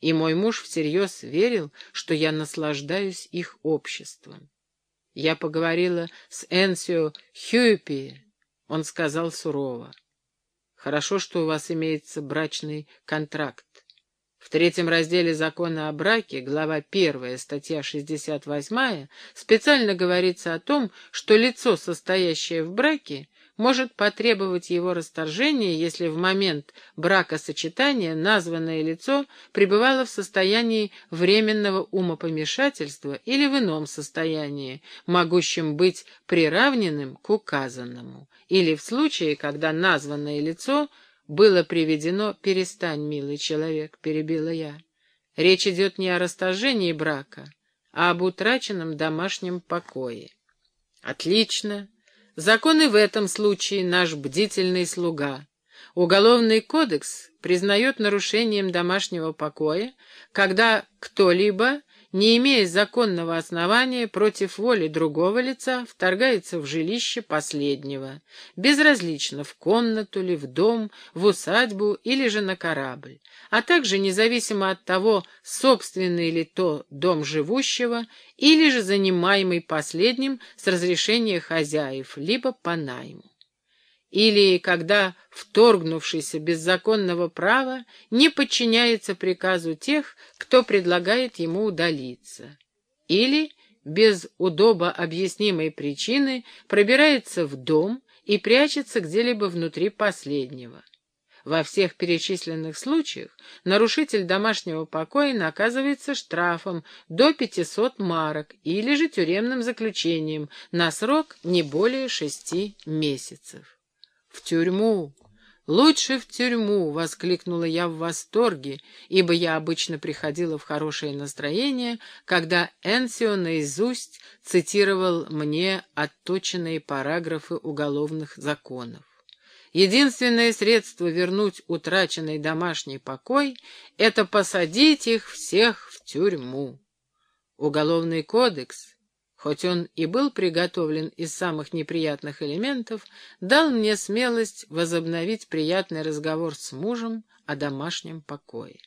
и мой муж всерьез верил, что я наслаждаюсь их обществом. Я поговорила с Энсио Хьюпи, он сказал сурово. Хорошо, что у вас имеется брачный контракт. В третьем разделе закона о браке, глава 1, статья 68, специально говорится о том, что лицо, состоящее в браке, может потребовать его расторжения, если в момент бракосочетания названное лицо пребывало в состоянии временного умопомешательства или в ином состоянии, могущем быть приравненным к указанному, или в случае, когда названное лицо было приведено «Перестань, милый человек», — перебила я. Речь идет не о расторжении брака, а об утраченном домашнем покое. Отлично. Закон и в этом случае наш бдительный слуга. Уголовный кодекс признает нарушением домашнего покоя, когда кто-либо, не имея законного основания, против воли другого лица вторгается в жилище последнего, безразлично в комнату ли, в дом, в усадьбу или же на корабль, а также независимо от того, собственный ли то дом живущего или же занимаемый последним с разрешения хозяев, либо по найму. Или когда вторгнувшийся беззаконного права не подчиняется приказу тех, кто предлагает ему удалиться. Или без удобо объяснимой причины пробирается в дом и прячется где-либо внутри последнего. Во всех перечисленных случаях нарушитель домашнего покоя наказывается штрафом до 500 марок или же тюремным заключением на срок не более шести месяцев. «В тюрьму! Лучше в тюрьму!» — воскликнула я в восторге, ибо я обычно приходила в хорошее настроение, когда Энсио наизусть цитировал мне отточенные параграфы уголовных законов. Единственное средство вернуть утраченный домашний покой — это посадить их всех в тюрьму. Уголовный кодекс, хоть он и был приготовлен из самых неприятных элементов, дал мне смелость возобновить приятный разговор с мужем о домашнем покое.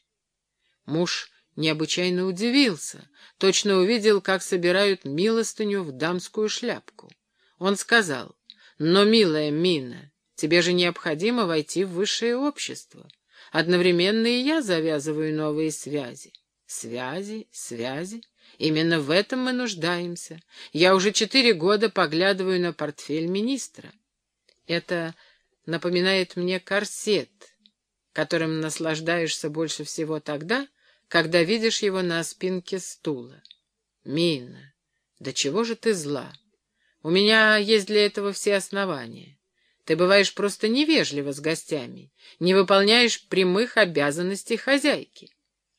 Муж необычайно удивился, точно увидел, как собирают милостыню в дамскую шляпку. Он сказал, «Но, милая Мина, Тебе же необходимо войти в высшее общество. Одновременно и я завязываю новые связи. Связи, связи. Именно в этом мы нуждаемся. Я уже четыре года поглядываю на портфель министра. Это напоминает мне корсет, которым наслаждаешься больше всего тогда, когда видишь его на спинке стула. Мина, да чего же ты зла? У меня есть для этого все основания. Ты бываешь просто невежлива с гостями, не выполняешь прямых обязанностей хозяйки.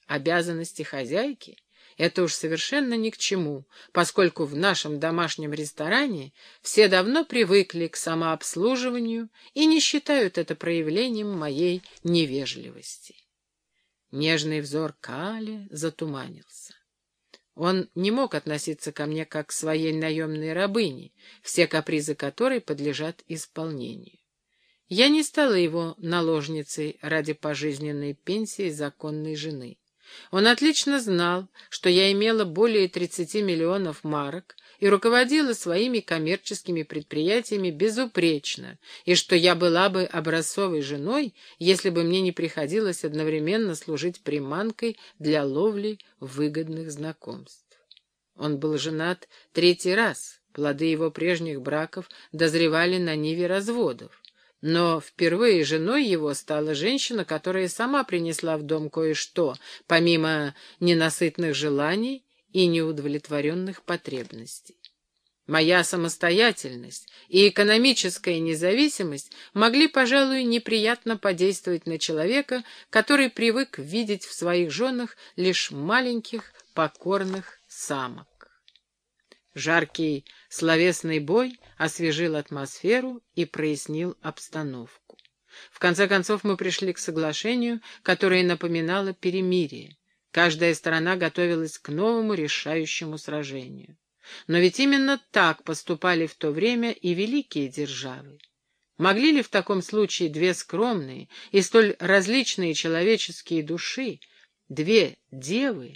Обязанности хозяйки — это уж совершенно ни к чему, поскольку в нашем домашнем ресторане все давно привыкли к самообслуживанию и не считают это проявлением моей невежливости. Нежный взор Кали затуманился. Он не мог относиться ко мне как к своей наемной рабыне, все капризы которой подлежат исполнению. Я не стала его наложницей ради пожизненной пенсии законной жены. Он отлично знал, что я имела более 30 миллионов марок и руководила своими коммерческими предприятиями безупречно, и что я была бы образцовой женой, если бы мне не приходилось одновременно служить приманкой для ловли выгодных знакомств. Он был женат третий раз, плоды его прежних браков дозревали на ниве разводов. Но впервые женой его стала женщина, которая сама принесла в дом кое-что, помимо ненасытных желаний и неудовлетворенных потребностей. Моя самостоятельность и экономическая независимость могли, пожалуй, неприятно подействовать на человека, который привык видеть в своих женах лишь маленьких покорных самок. Жаркий словесный бой освежил атмосферу и прояснил обстановку. В конце концов мы пришли к соглашению, которое напоминало перемирие. Каждая сторона готовилась к новому решающему сражению. Но ведь именно так поступали в то время и великие державы. Могли ли в таком случае две скромные и столь различные человеческие души две девы